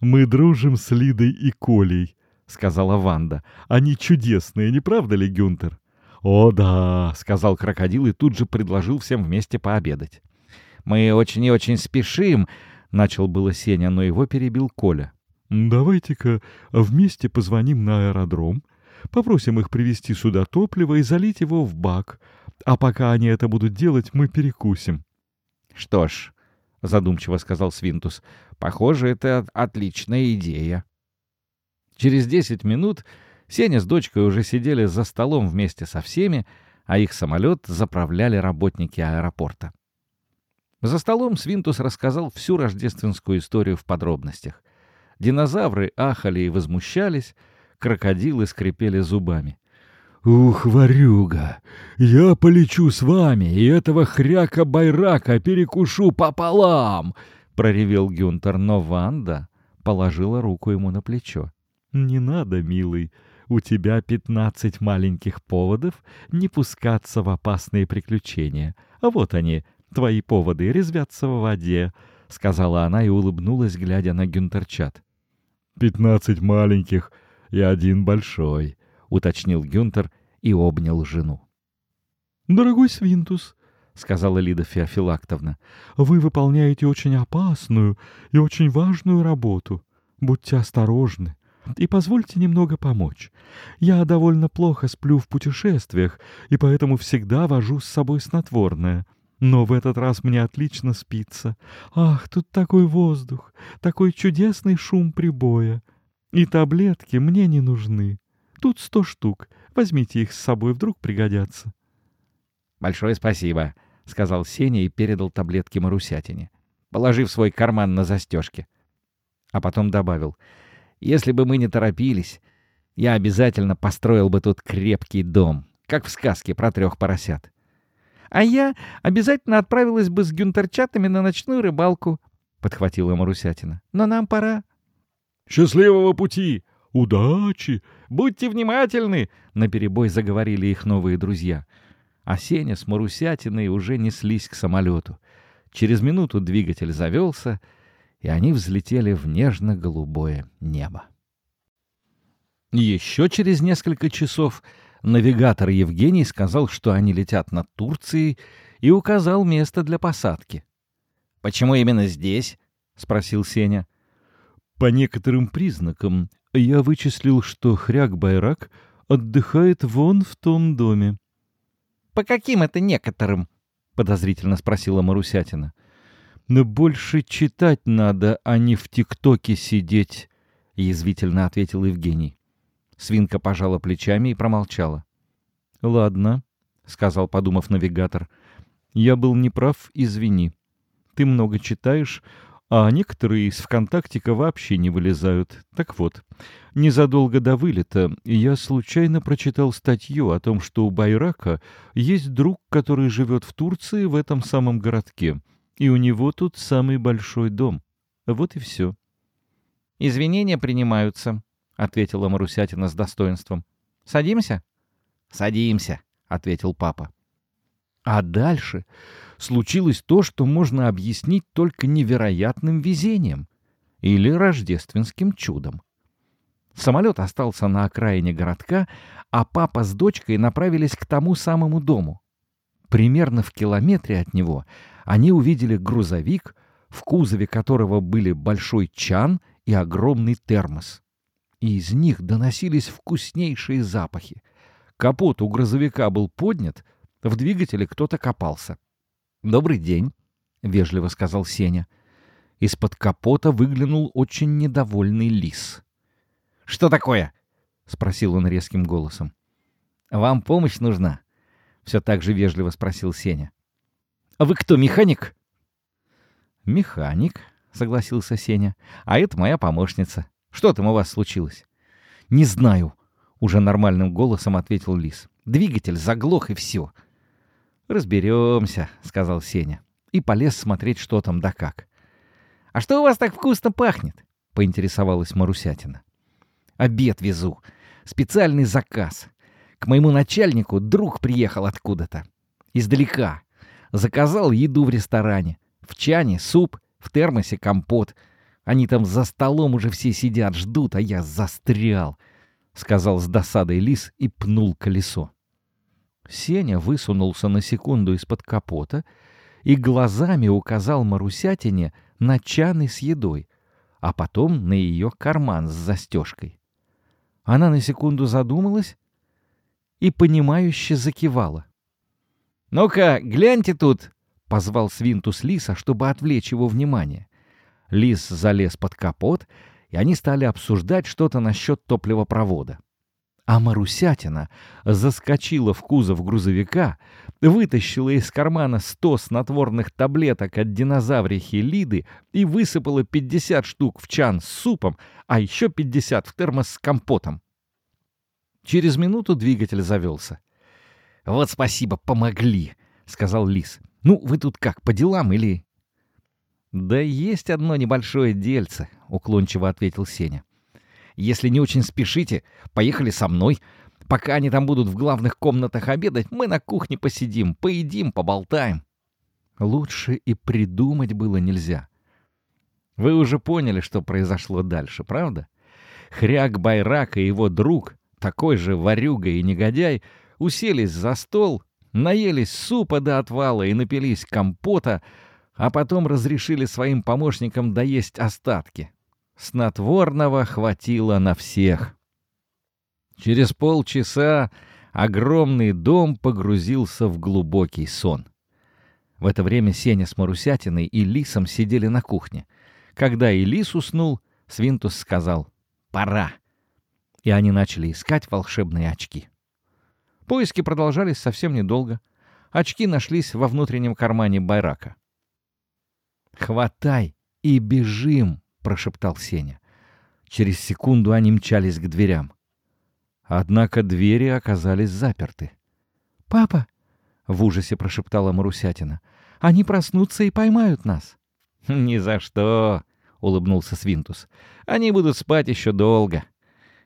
«Мы дружим с Лидой и Колей», — сказала Ванда. «Они чудесные, не правда ли, Гюнтер?» «О, да», — сказал крокодил и тут же предложил всем вместе пообедать. «Мы очень и очень спешим», — начал было Сеня, но его перебил Коля. «Давайте-ка вместе позвоним на аэродром, попросим их привезти сюда топливо и залить его в бак, а пока они это будут делать, мы перекусим». «Что ж», — задумчиво сказал Свинтус, — «похоже, это отличная идея». Через десять минут Сеня с дочкой уже сидели за столом вместе со всеми, а их самолет заправляли работники аэропорта. За столом Свинтус рассказал всю рождественскую историю в подробностях. Динозавры ахали и возмущались, крокодилы скрипели зубами. «Ух, ворюга! Я полечу с вами, и этого хряка-байрака перекушу пополам!» — проревел Гюнтер, но Ванда положила руку ему на плечо. «Не надо, милый, у тебя пятнадцать маленьких поводов не пускаться в опасные приключения. А вот они, твои поводы, резвятся в воде», — сказала она и улыбнулась, глядя на Гюнтерчат. «Пятнадцать маленьких и один большой», — уточнил Гюнтер и обнял жену. «Дорогой Свинтус», — сказала Лида Феофилактовна, — «вы выполняете очень опасную и очень важную работу. Будьте осторожны и позвольте немного помочь. Я довольно плохо сплю в путешествиях, и поэтому всегда вожу с собой снотворное. Но в этот раз мне отлично спится. Ах, тут такой воздух, такой чудесный шум прибоя. И таблетки мне не нужны. Тут сто штук. Возьмите их с собой, вдруг пригодятся. «Большое спасибо», — сказал Сеня и передал таблетки Марусятине, положив свой карман на застежке. А потом добавил — если бы мы не торопились, я обязательно построил бы тут крепкий дом, как в сказке про трех поросят. А я обязательно отправилась бы с гюнтерчатами на ночную рыбалку, — подхватила Марусятина. Но нам пора. — Счастливого пути! Удачи! Будьте внимательны! — наперебой заговорили их новые друзья. А Сеня с Марусятиной уже неслись к самолету. Через минуту двигатель завелся — и они взлетели в нежно-голубое небо. Еще через несколько часов навигатор Евгений сказал, что они летят над Турцией, и указал место для посадки. «Почему именно здесь?» — спросил Сеня. «По некоторым признакам я вычислил, что Хряк-Байрак отдыхает вон в том доме». «По каким это некоторым?» — подозрительно спросила Марусятина. — но больше читать надо, а не в ТикТоке сидеть», — язвительно ответил Евгений. Свинка пожала плечами и промолчала. «Ладно», — сказал, подумав навигатор. «Я был неправ, извини. Ты много читаешь, а некоторые из ВКонтактика вообще не вылезают. Так вот, незадолго до вылета я случайно прочитал статью о том, что у Байрака есть друг, который живет в Турции в этом самом городке и у него тут самый большой дом. Вот и все. — Извинения принимаются, — ответила Марусятина с достоинством. — Садимся? — Садимся, — ответил папа. А дальше случилось то, что можно объяснить только невероятным везением или рождественским чудом. Самолет остался на окраине городка, а папа с дочкой направились к тому самому дому. Примерно в километре от него они увидели грузовик, в кузове которого были большой чан и огромный термос. И из них доносились вкуснейшие запахи. Капот у грузовика был поднят, в двигателе кто-то копался. «Добрый день», — вежливо сказал Сеня. Из-под капота выглянул очень недовольный лис. «Что такое?» — спросил он резким голосом. «Вам помощь нужна?» — все так же вежливо спросил Сеня. А вы кто, механик?» «Механик», — согласился Сеня. «А это моя помощница. Что там у вас случилось?» «Не знаю», — уже нормальным голосом ответил Лис. «Двигатель заглох и все». «Разберемся», — сказал Сеня. И полез смотреть, что там да как. «А что у вас так вкусно пахнет?» — поинтересовалась Марусятина. «Обед везу. Специальный заказ. К моему начальнику друг приехал откуда-то. Издалека. Заказал еду в ресторане. В чане суп, в термосе компот. Они там за столом уже все сидят, ждут, а я застрял, — сказал с досадой лис и пнул колесо. Сеня высунулся на секунду из-под капота и глазами указал Марусятине на чаны с едой, а потом на ее карман с застежкой. Она на секунду задумалась и, понимающе закивала. «Ну-ка, гляньте тут!» — позвал Свинтус Лиса, чтобы отвлечь его внимание. Лис залез под капот, и они стали обсуждать что-то насчет топливопровода. А Марусятина заскочила в кузов грузовика, вытащила из кармана сто снотворных таблеток от динозаврихи Лиды и высыпала пятьдесят штук в чан с супом, а еще пятьдесят в термос с компотом. Через минуту двигатель завелся. «Вот спасибо, помогли», — сказал Лис. «Ну, вы тут как, по делам или...» «Да есть одно небольшое дельце», — уклончиво ответил Сеня. Если не очень спешите, поехали со мной. Пока они там будут в главных комнатах обедать, мы на кухне посидим, поедим, поболтаем. Лучше и придумать было нельзя. Вы уже поняли, что произошло дальше, правда? Хряк Байрак и его друг, такой же ворюга и негодяй, уселись за стол, наелись супа до отвала и напились компота, а потом разрешили своим помощникам доесть остатки. Снотворного хватило на всех. Через полчаса огромный дом погрузился в глубокий сон. В это время Сеня с Марусятиной и Лисом сидели на кухне. Когда и Лис уснул, Свинтус сказал «Пора!» И они начали искать волшебные очки. Поиски продолжались совсем недолго. Очки нашлись во внутреннем кармане Байрака. «Хватай и бежим!» Прошептал Сеня. Через секунду они мчались к дверям. Однако двери оказались заперты. «Папа!» — в ужасе прошептала Марусятина. «Они проснутся и поймают нас». «Ни за что!» — улыбнулся Свинтус. «Они будут спать еще долго.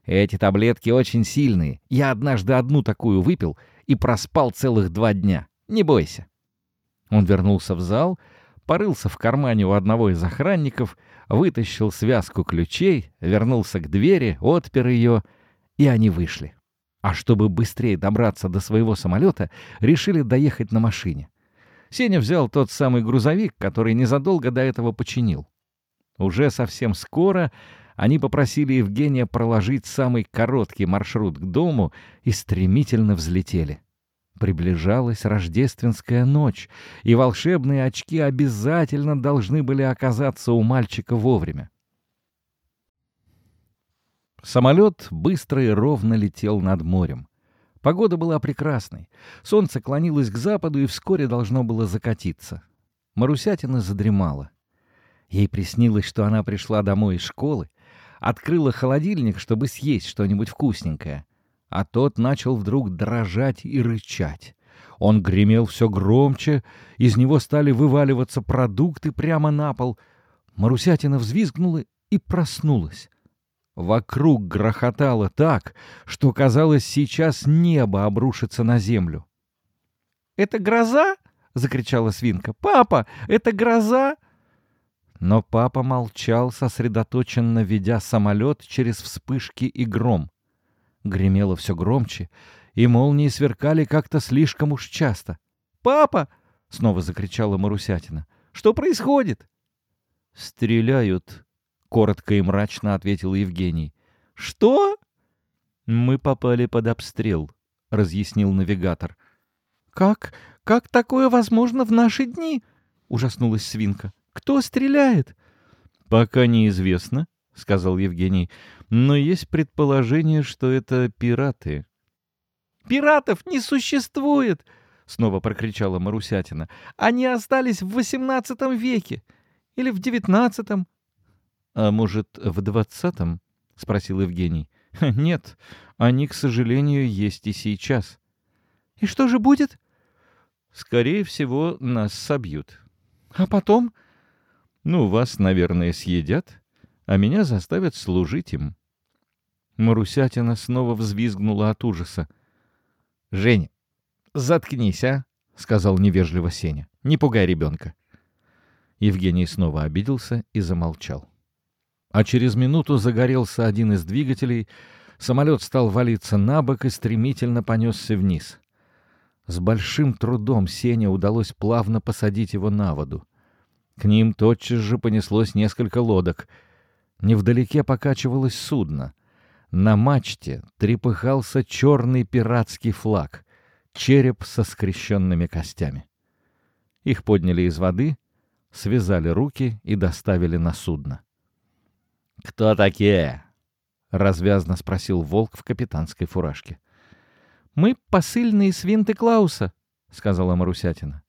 Эти таблетки очень сильные. Я однажды одну такую выпил и проспал целых два дня. Не бойся». Он вернулся в зал, порылся в кармане у одного из охранников — вытащил связку ключей, вернулся к двери, отпер ее, и они вышли. А чтобы быстрее добраться до своего самолета, решили доехать на машине. Сеня взял тот самый грузовик, который незадолго до этого починил. Уже совсем скоро они попросили Евгения проложить самый короткий маршрут к дому и стремительно взлетели. Приближалась рождественская ночь, и волшебные очки обязательно должны были оказаться у мальчика вовремя. Самолет быстро и ровно летел над морем. Погода была прекрасной. Солнце клонилось к западу и вскоре должно было закатиться. Марусятина задремала. Ей приснилось, что она пришла домой из школы, открыла холодильник, чтобы съесть что-нибудь вкусненькое, а тот начал вдруг дрожать и рычать. Он гремел все громче, из него стали вываливаться продукты прямо на пол. Марусятина взвизгнула и проснулась. Вокруг грохотало так, что, казалось, сейчас небо обрушится на землю. «Это гроза?» — закричала свинка. «Папа, это гроза?» Но папа молчал, сосредоточенно ведя самолет через вспышки и гром гремело все громче, и молнии сверкали как-то слишком уж часто. «Папа!» — снова закричала Марусятина. «Что происходит?» «Стреляют», — коротко и мрачно ответил Евгений. «Что?» «Мы попали под обстрел», — разъяснил навигатор. «Как? Как такое возможно в наши дни?» — ужаснулась свинка. «Кто стреляет?» «Пока неизвестно», — сказал Евгений но есть предположение, что это пираты. «Пиратов не существует!» — снова прокричала Марусятина. «Они остались в XVIII веке. Или в XIX?» «А может, в XX?» — спросил Евгений. «Нет, они, к сожалению, есть и сейчас». «И что же будет?» «Скорее всего, нас собьют». «А потом?» «Ну, вас, наверное, съедят, а меня заставят служить им». Марусятина снова взвизгнула от ужаса. Жень, заткнись, а? сказал невежливо Сеня. Не пугай ребенка. Евгений снова обиделся и замолчал. А через минуту загорелся один из двигателей, самолет стал валиться на бок и стремительно понесся вниз. С большим трудом Сене удалось плавно посадить его на воду. К ним тотчас же понеслось несколько лодок. Невдалеке покачивалось судно. На мачте трепыхался черный пиратский флаг, череп со скрещенными костями. Их подняли из воды, связали руки и доставили на судно. «Кто такие?» — развязно спросил волк в капитанской фуражке. «Мы посыльные свинты Клауса», — сказала Марусятина.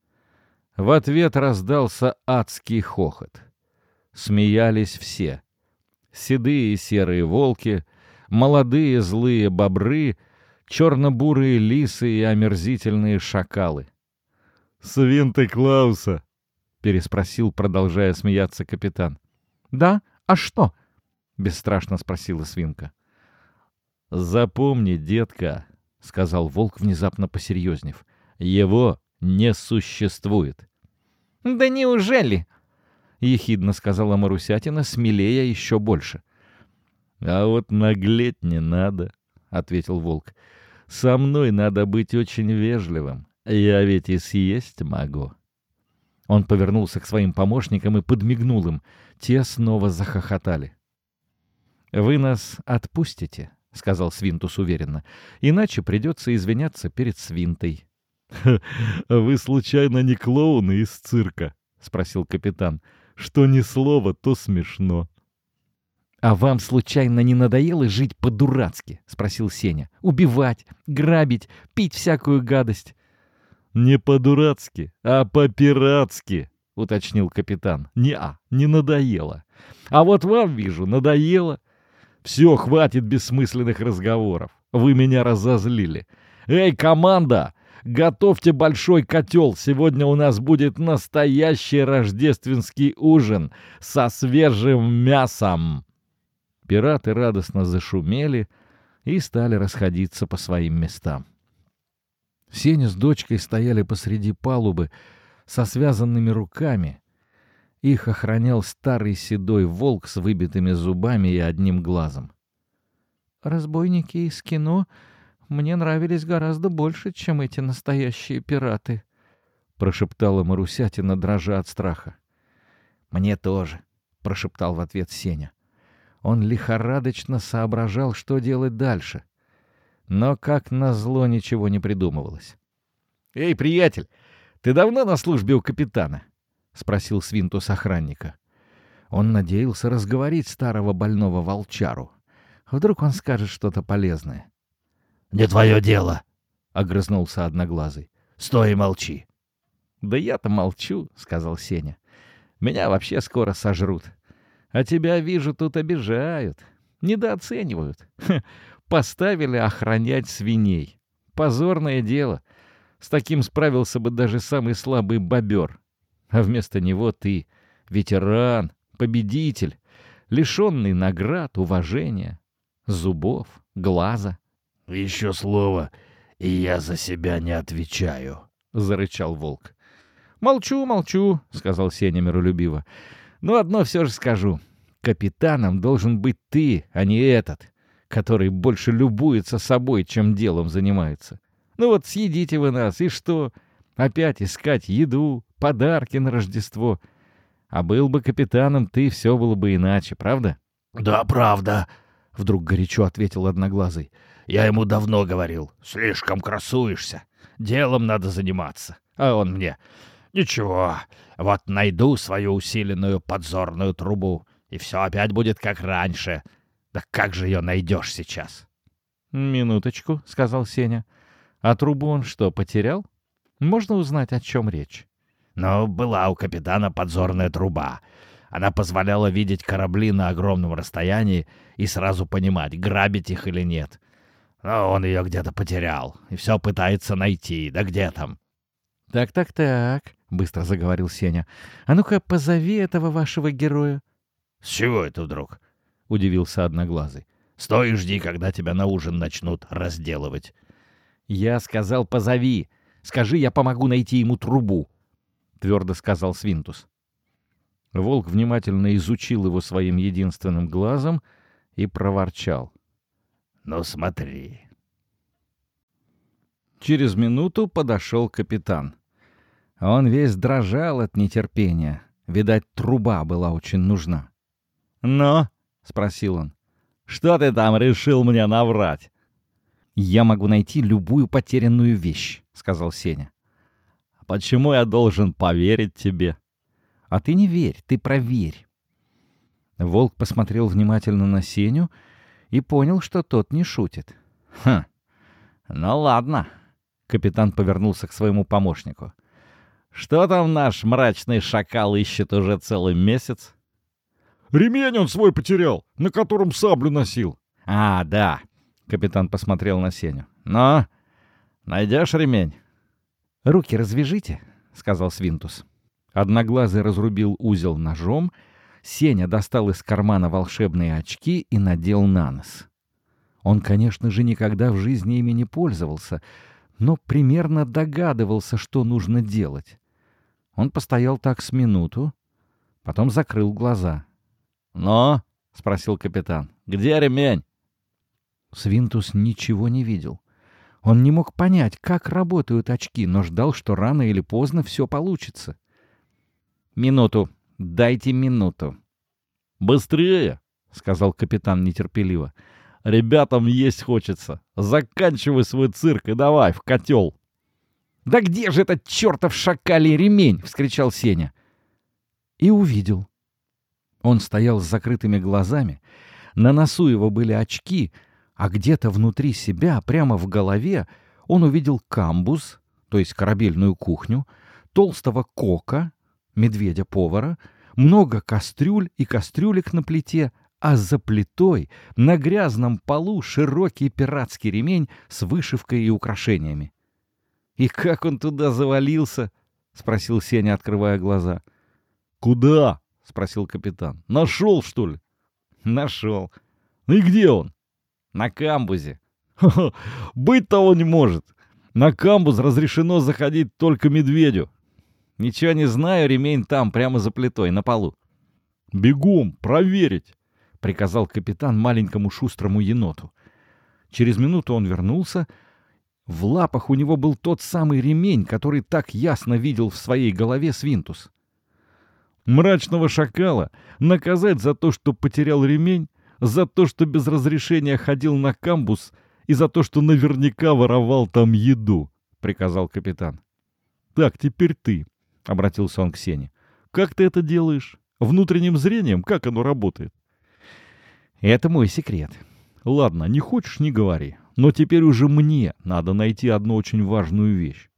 В ответ раздался адский хохот. Смеялись все. Седые серые волки, молодые злые бобры, черно-бурые лисы и омерзительные шакалы. «Свинты Клауса!» — переспросил, продолжая смеяться капитан. «Да? А что?» — бесстрашно спросила свинка. «Запомни, детка», — сказал волк, внезапно посерьезнев, — «его не существует». «Да неужели?» — ехидно сказала Марусятина, смелея еще больше. «А вот наглеть не надо», — ответил волк. «Со мной надо быть очень вежливым. Я ведь и съесть могу». Он повернулся к своим помощникам и подмигнул им. Те снова захохотали. «Вы нас отпустите», — сказал Свинтус уверенно. «Иначе придется извиняться перед Свинтой». «Вы случайно не клоуны из цирка?» — спросил капитан. «Что ни слова, то смешно». «А вам случайно не надоело жить по-дурацки?» — спросил Сеня. «Убивать, грабить, пить всякую гадость». «Не по-дурацки, а по-пиратски», — уточнил капитан. «Не-а, не надоело. А вот вам, вижу, надоело. Все, хватит бессмысленных разговоров. Вы меня разозлили. Эй, команда, Готовьте большой котел. Сегодня у нас будет настоящий рождественский ужин со свежим мясом. Пираты радостно зашумели и стали расходиться по своим местам. Сеня с дочкой стояли посреди палубы со связанными руками. Их охранял старый седой волк с выбитыми зубами и одним глазом. «Разбойники из кино мне нравились гораздо больше, чем эти настоящие пираты», — прошептала Марусятина, дрожа от страха. «Мне тоже», — прошептал в ответ Сеня. Он лихорадочно соображал, что делать дальше. Но, как назло, ничего не придумывалось. «Эй, приятель, ты давно на службе у капитана?» — спросил Свинтус охранника. Он надеялся разговорить старого больного волчару. Вдруг он скажет что-то полезное. «Не твое дело!» — огрызнулся Одноглазый. «Стой и молчи!» «Да я-то молчу», — сказал Сеня. «Меня вообще скоро сожрут. А тебя, вижу, тут обижают. Недооценивают. Ха, поставили охранять свиней. Позорное дело. С таким справился бы даже самый слабый бобер. А вместо него ты — ветеран, победитель, лишенный наград, уважения, зубов, глаза». «Еще слово, и я за себя не отвечаю», — зарычал волк. «Молчу, молчу», — сказал Сеня миролюбиво. «Но одно все же скажу. Капитаном должен быть ты, а не этот, который больше любуется собой, чем делом занимается. Ну вот съедите вы нас, и что? Опять искать еду, подарки на Рождество. А был бы капитаном ты, все было бы иначе, правда?» «Да, правда», — вдруг горячо ответил Одноглазый. Я ему давно говорил, слишком красуешься, делом надо заниматься. А он мне, ничего, вот найду свою усиленную подзорную трубу, и все опять будет как раньше. Да как же ее найдешь сейчас? «Минуточку», — сказал Сеня. «А трубу он что, потерял? Можно узнать, о чем речь?» «Ну, была у капитана подзорная труба. Она позволяла видеть корабли на огромном расстоянии и сразу понимать, грабить их или нет. Но он ее где-то потерял и все пытается найти. Да где там? «Так-так-так», — быстро заговорил Сеня. «А ну-ка, позови этого вашего героя». «С чего это вдруг?» — удивился Одноглазый. «Стой и жди, когда тебя на ужин начнут разделывать». «Я сказал, позови. Скажи, я помогу найти ему трубу», — твердо сказал Свинтус. Волк внимательно изучил его своим единственным глазом и проворчал. «Ну смотри». Через минуту подошел капитан. Он весь дрожал от нетерпения. Видать, труба была очень нужна. «Но?» — спросил он. «Что ты там решил мне наврать?» «Я могу найти любую потерянную вещь», — сказал Сеня. «Почему я должен поверить тебе?» «А ты не верь, ты проверь». Волк посмотрел внимательно на Сеню и понял, что тот не шутит. «Хм, ну ладно», — капитан повернулся к своему помощнику. «Что там наш мрачный шакал ищет уже целый месяц?» «Ремень он свой потерял, на котором саблю носил». «А, да», — капитан посмотрел на Сеню. «Но найдешь ремень?» «Руки развяжите», — сказал Свинтус. Одноглазый разрубил узел ножом, Сеня достал из кармана волшебные очки и надел на нос. Он, конечно же, никогда в жизни ими не пользовался, но примерно догадывался, что нужно делать. Он постоял так с минуту, потом закрыл глаза. «Но?» — спросил капитан. «Где ремень?» Свинтус ничего не видел. Он не мог понять, как работают очки, но ждал, что рано или поздно все получится. «Минуту. Дайте минуту». «Быстрее!» — сказал капитан нетерпеливо. «Ребятам есть хочется. Заканчивай свой цирк и давай в котел!» «Да где же этот чертов шакалий ремень?» — вскричал Сеня. И увидел. Он стоял с закрытыми глазами, на носу его были очки, а где-то внутри себя, прямо в голове, он увидел камбуз, то есть корабельную кухню, толстого кока, медведя-повара, много кастрюль и кастрюлек на плите, а за плитой на грязном полу широкий пиратский ремень с вышивкой и украшениями. «И как он туда завалился?» — спросил Сеня, открывая глаза. «Куда?» — спросил капитан. «Нашел, что ли?» «Нашел. Ну и где он?» «На камбузе». Ха -ха, «Быть того не может. На камбуз разрешено заходить только медведю». «Ничего не знаю, ремень там, прямо за плитой, на полу». «Бегом, проверить!» — приказал капитан маленькому шустрому еноту. Через минуту он вернулся — в лапах у него был тот самый ремень, который так ясно видел в своей голове Свинтус. «Мрачного шакала наказать за то, что потерял ремень, за то, что без разрешения ходил на камбус и за то, что наверняка воровал там еду», — приказал капитан. «Так, теперь ты», — обратился он к Сене. «Как ты это делаешь? Внутренним зрением? Как оно работает?» «Это мой секрет». «Ладно, не хочешь — не говори. Но теперь уже мне надо найти одну очень важную вещь.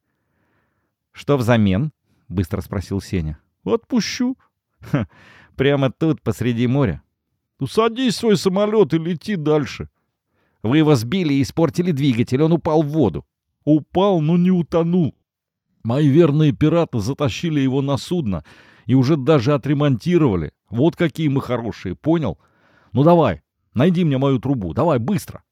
«Что взамен?» — быстро спросил Сеня. «Отпущу». Ха, «Прямо тут, посреди моря?» «Ну, садись в свой самолет и лети дальше». «Вы его сбили и испортили двигатель, он упал в воду». «Упал, но не утонул. Мои верные пираты затащили его на судно и уже даже отремонтировали. Вот какие мы хорошие, понял? Ну давай, найди мне мою трубу, давай, быстро».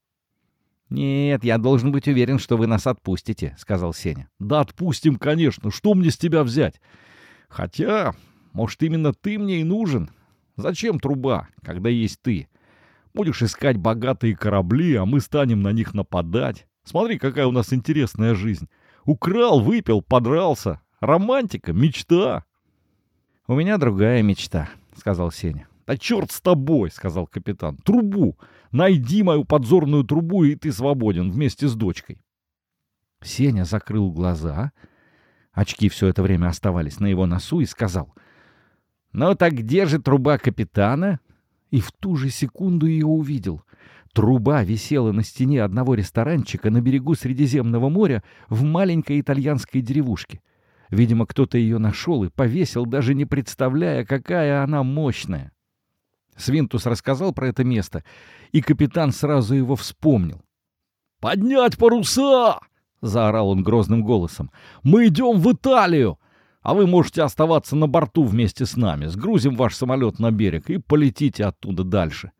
«Нет, я должен быть уверен, что вы нас отпустите», — сказал Сеня. «Да отпустим, конечно. Что мне с тебя взять? Хотя, может, именно ты мне и нужен. Зачем труба, когда есть ты? Будешь искать богатые корабли, а мы станем на них нападать. Смотри, какая у нас интересная жизнь. Украл, выпил, подрался. Романтика, мечта». «У меня другая мечта», — сказал Сеня. «Да черт с тобой!» — сказал капитан. «Трубу! Найди мою подзорную трубу, и ты свободен вместе с дочкой». Сеня закрыл глаза, очки все это время оставались на его носу, и сказал. «Ну так где же труба капитана?» И в ту же секунду ее увидел. Труба висела на стене одного ресторанчика на берегу Средиземного моря в маленькой итальянской деревушке. Видимо, кто-то ее нашел и повесил, даже не представляя, какая она мощная. Свинтус рассказал про это место, и капитан сразу его вспомнил. «Поднять паруса!» — заорал он грозным голосом. «Мы идем в Италию! А вы можете оставаться на борту вместе с нами. Сгрузим ваш самолет на берег и полетите оттуда дальше».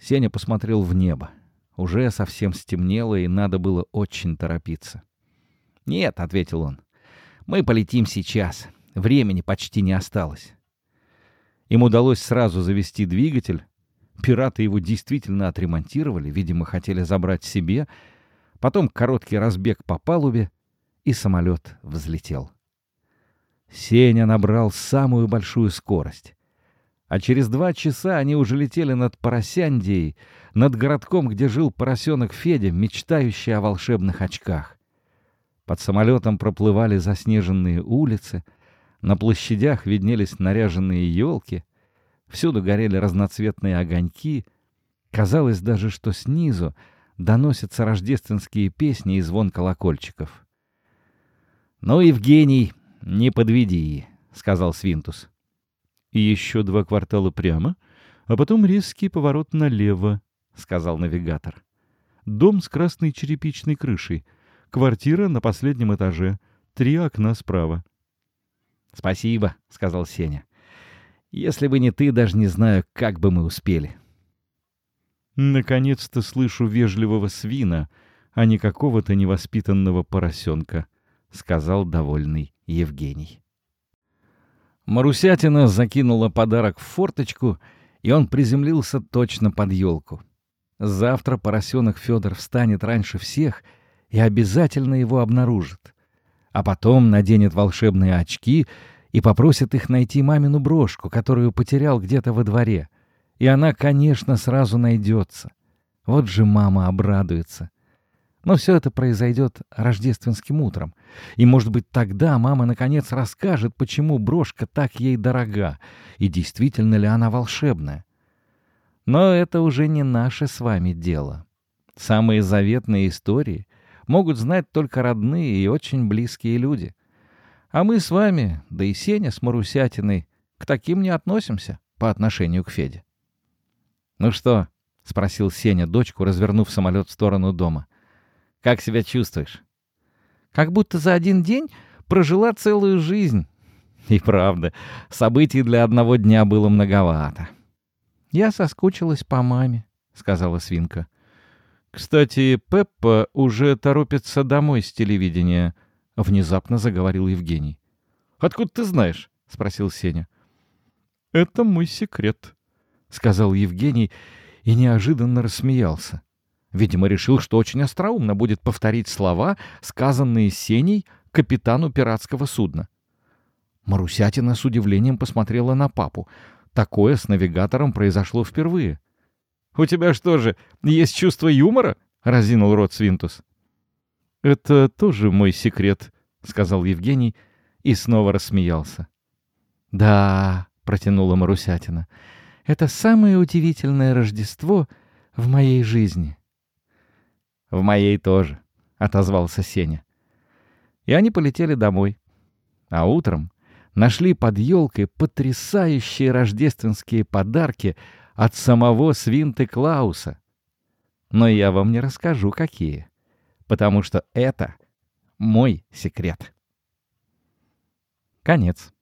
Сеня посмотрел в небо. Уже совсем стемнело, и надо было очень торопиться. «Нет», — ответил он, — «мы полетим сейчас. Времени почти не осталось». Им удалось сразу завести двигатель. Пираты его действительно отремонтировали, видимо, хотели забрать себе. Потом короткий разбег по палубе, и самолет взлетел. Сеня набрал самую большую скорость. А через два часа они уже летели над Поросяндией, над городком, где жил поросенок Федя, мечтающий о волшебных очках. Под самолетом проплывали заснеженные улицы, на площадях виднелись наряженные елки, всюду горели разноцветные огоньки. Казалось даже, что снизу доносятся рождественские песни и звон колокольчиков. «Ну, Евгений, не подведи», — сказал Свинтус и еще два квартала прямо, а потом резкий поворот налево», — сказал навигатор. «Дом с красной черепичной крышей. Квартира на последнем этаже. Три окна справа». «Спасибо», — сказал Сеня. «Если бы не ты, даже не знаю, как бы мы успели». «Наконец-то слышу вежливого свина, а не какого-то невоспитанного поросенка», — сказал довольный Евгений. Марусятина закинула подарок в форточку, и он приземлился точно под елку. Завтра поросенок Федор встанет раньше всех и обязательно его обнаружит. А потом наденет волшебные очки и попросит их найти мамину брошку, которую потерял где-то во дворе. И она, конечно, сразу найдется. Вот же мама обрадуется. Но все это произойдет рождественским утром. И, может быть, тогда мама наконец расскажет, почему брошка так ей дорога, и действительно ли она волшебная. Но это уже не наше с вами дело. Самые заветные истории могут знать только родные и очень близкие люди. А мы с вами, да и Сеня с Марусятиной, к таким не относимся по отношению к Феде. «Ну что?» — спросил Сеня дочку, развернув самолет в сторону дома. Как себя чувствуешь? Как будто за один день прожила целую жизнь. И правда, событий для одного дня было многовато. Я соскучилась по маме, сказала свинка. Кстати, Пеппа уже торопится домой с телевидения, внезапно заговорил Евгений. Откуда ты знаешь? спросил Сеня. Это мой секрет, сказал Евгений и неожиданно рассмеялся. Видимо, решил, что очень остроумно будет повторить слова, сказанные Сеней капитану пиратского судна. Марусятина с удивлением посмотрела на папу. Такое с навигатором произошло впервые. «У тебя что же, есть чувство юмора?» — разинул рот Свинтус. «Это тоже мой секрет», — сказал Евгений и снова рассмеялся. «Да», — протянула Марусятина, — «это самое удивительное Рождество в моей жизни». «В моей тоже», — отозвался Сеня. И они полетели домой. А утром нашли под елкой потрясающие рождественские подарки от самого Свинты Клауса. Но я вам не расскажу, какие, потому что это мой секрет. Конец.